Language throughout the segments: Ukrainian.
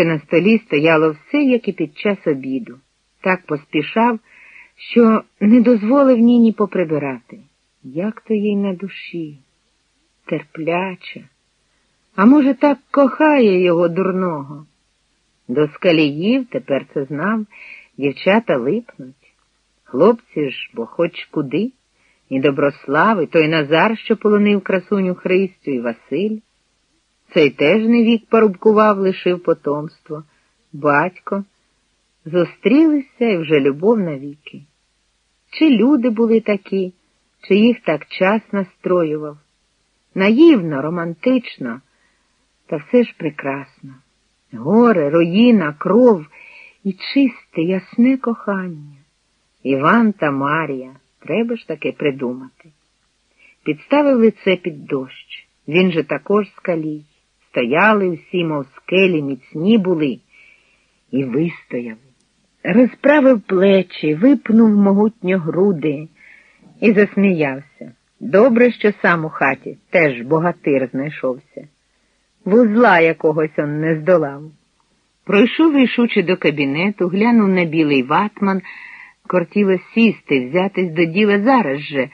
що на столі стояло все, як і під час обіду. Так поспішав, що не дозволив Ніні поприбирати. Як то їй на душі, терпляча, а може, так кохає його дурного. До скаліїв тепер це знав, дівчата липнуть. Хлопці ж, бо хоч куди, і Доброслав, і той Назар, що полонив красуню Христю, і Василь. Цей теж не вік порубкував, лишив потомство. Батько. Зустрілися і вже любов навіки. Чи люди були такі, чи їх так час настроював? Наївно, романтично, та все ж прекрасно. Горе, руїна, кров і чисте, ясне кохання. Іван та Марія, треба ж таки придумати. Підставив лице під дощ. Він же також скалій. Стояли всі, мов скелі, міцні були, і вистояв. Розправив плечі, випнув могутньо груди і засміявся. Добре, що сам у хаті теж богатир знайшовся. Вузла якогось он не здолав. Пройшов рішуче до кабінету, глянув на білий ватман, кортіло сісти, взятись до діла зараз же,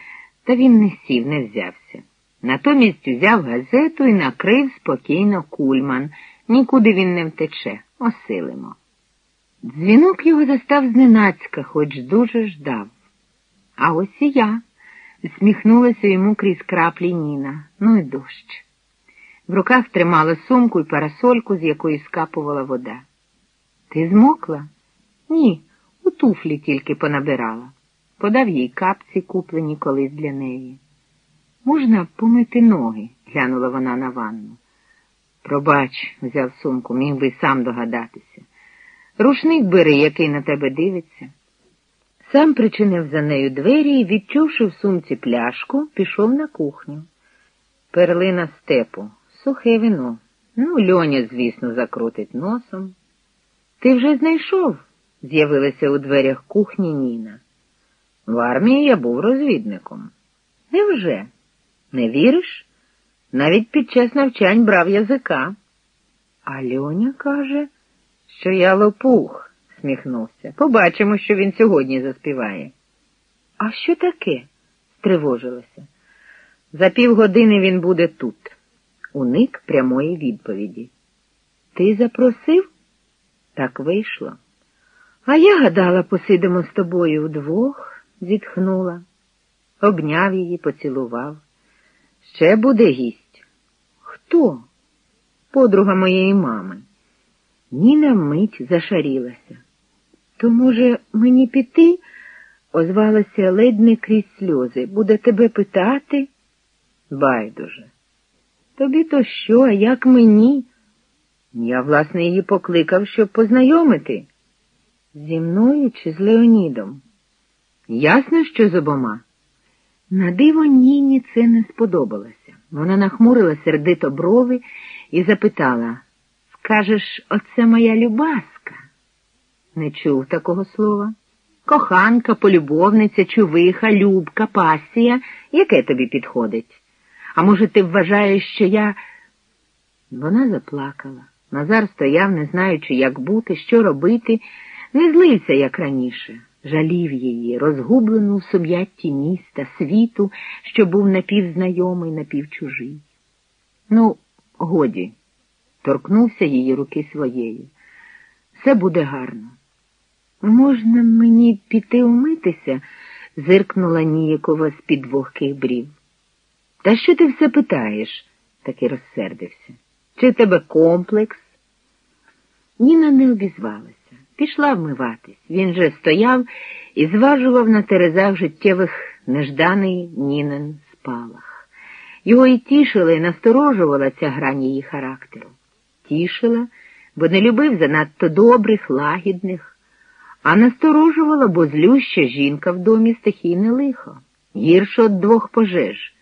та він не сів, не взявся. Натомість взяв газету і накрив спокійно кульман. Нікуди він не втече, осилимо. Дзвінок його застав зненацька, хоч дуже ждав. А ось і я, всміхнулася йому крізь краплі Ніна. Ну і дощ. В руках тримала сумку і парасольку, з якої скапувала вода. Ти змокла? Ні, у туфлі тільки понабирала. Подав їй капці, куплені колись для неї. Можна помити ноги, глянула вона на ванну. Пробач, взяв сумку, міг би сам догадатися. Рушник бери, який на тебе дивиться. Сам причинив за нею двері і, відчувши в сумці пляшку, пішов на кухню. Перлина степу, сухе вино. Ну, льоня, звісно, закрутить носом. Ти вже знайшов? з'явилася у дверях кухні Ніна. В армії я був розвідником. Невже? Не віриш? Навіть під час навчань брав язика. А Льоня каже, що я лопух, сміхнувся. Побачимо, що він сьогодні заспіває. А що таке? стривожилася. За півгодини він буде тут. Уник прямої відповіді. Ти запросив? Так вийшло. А я гадала, посидимо з тобою вдвох, зітхнула. Обняв її, поцілував. Ще буде гість. Хто? Подруга моєї мами. Ніна мить зашарілася. То, може, мені піти? озвалася ледь не крізь сльози. Буде тебе питати? Байдуже. Тобі то що, а як мені? Я, власне, її покликав, щоб познайомити. Зі мною чи з Леонідом? Ясно, що з обома. На диво Ніні це не сподобалося. Вона нахмурила сердито брови і запитала Скажеш, оце моя любаска? Не чув такого слова. Коханка, полюбовниця, чувиха, любка, пасія, яке тобі підходить? А може, ти вважаєш, що я. Вона заплакала. Назар стояв, не знаючи, як бути, що робити, не злився, як раніше жалів її, розгублену в сум'ятті міста, світу, що був напівзнайомий, напівчужий. Ну, годі, торкнувся її руки своєю. Все буде гарно. Можна мені піти умитися? зиркнула ніякова з під вогких брів. Та що ти все питаєш? таки розсердився. Чи тебе комплекс? Ніна не обізвалась. Пішла вмиватись. Він же стояв і зважував на терезах життєвих нежданий Нінен спалах. Його і тішила, і насторожувала ця грань її характеру. Тішила, бо не любив занадто добрих, лагідних, а насторожувала, бо злюща жінка в домі стихійне лихо, гірше от двох пожеж.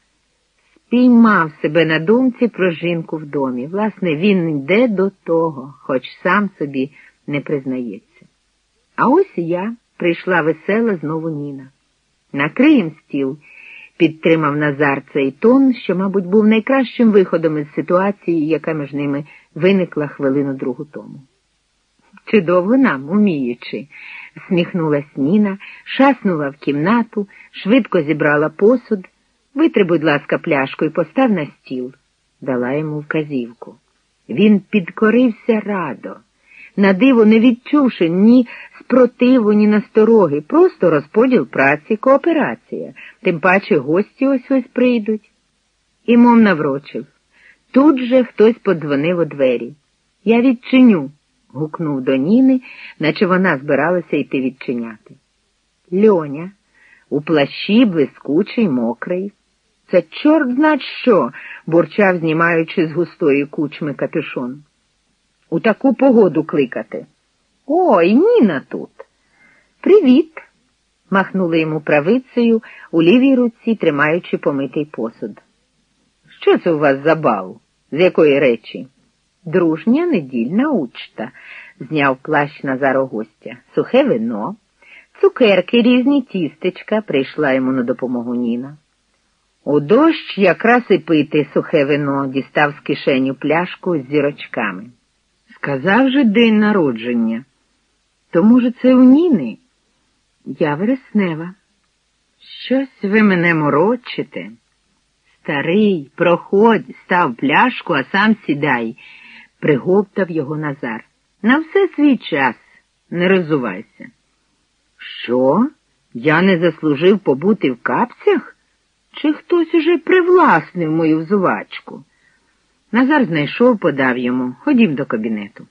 Спіймав себе на думці про жінку в домі. Власне, він йде до того, хоч сам собі не признається. А ось я прийшла весела знову Ніна. Накриєм стіл, підтримав Назар цей тон, що, мабуть, був найкращим виходом із ситуації, яка між ними виникла хвилину другу тому. чи довго нам, уміючи, сміхнулась Ніна, шаснула в кімнату, швидко зібрала посуд. Витри, будь ласка, пляшку і постав на стіл, дала йому вказівку. Він підкорився радо, на диво не відчувши ні спротиву, ні настороги, просто розподіл праці, кооперація, тим паче гості ось ось прийдуть. І мов наврочив. Тут же хтось подзвонив у двері. Я відчиню, гукнув до Ніни, наче вона збиралася йти відчиняти. Льоня, у плащі блискучий, мокрий. Це чорт знать що, бурчав, знімаючи з густої кучми капюшон. У таку погоду кликати. Ой, Ніна тут. Привіт. махнули йому правицею, у лівій руці тримаючи помитий посуд. Що це у вас за бал? З якої речі? Дружня недільна учта, зняв плащ Назаро гостя. Сухе вино, цукерки, різні тістечка, прийшла йому на допомогу Ніна. У дощ якраз і пити сухе вино, дістав з кишеню пляшку з зірочками. Сказав же день народження. То, може, це у Ніни? Я вереснева. Щось ви мене морочите. Старий, проходь, став пляшку, а сам сідай, приговтав його Назар. На все свій час, не розувайся. Що? Я не заслужив побути в капцях? Чи хтось уже привласнив мою взувачку? Назар знайшов, подав йому, ходім до кабінету.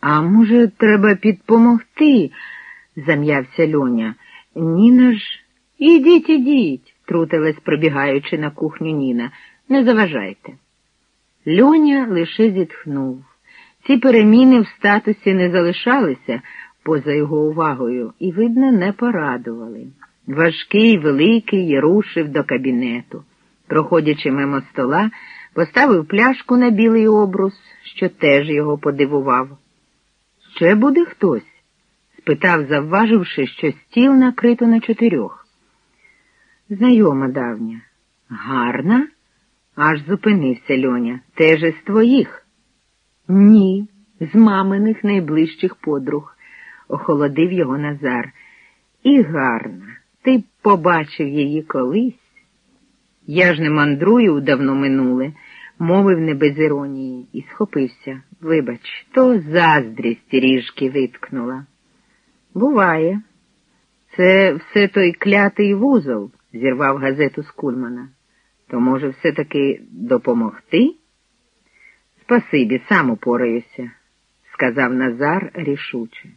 А може, треба підпомогти, зам'явся Льоня. Ніна ж, ідіть, ідіть, трутилась, пробігаючи на кухню Ніна. Не заважайте. Льоня лише зітхнув. Ці переміни в статусі не залишалися поза його увагою і, видно, не порадували. Важкий, великий рушив до кабінету. Проходячи мимо стола, поставив пляшку на білий обрус, що теж його подивував. Ще буде хтось? спитав, завваживши, що стіл накрито на чотирьох. Знайома давня. Гарна? Аж зупинився Льоня. Теж із твоїх? Ні, з маминих найближчих подруг, охолодив його Назар. І гарна. Ти побачив її колись. Я ж не мандрую давно минуле, мовив не без іронії, і схопився. Вибач, то заздрість ріжки виткнула. Буває. Це все той клятий вузол, зірвав газету з Кульмана. То, може, все-таки допомогти? Спасибі, сам упораюся, сказав Назар рішуче.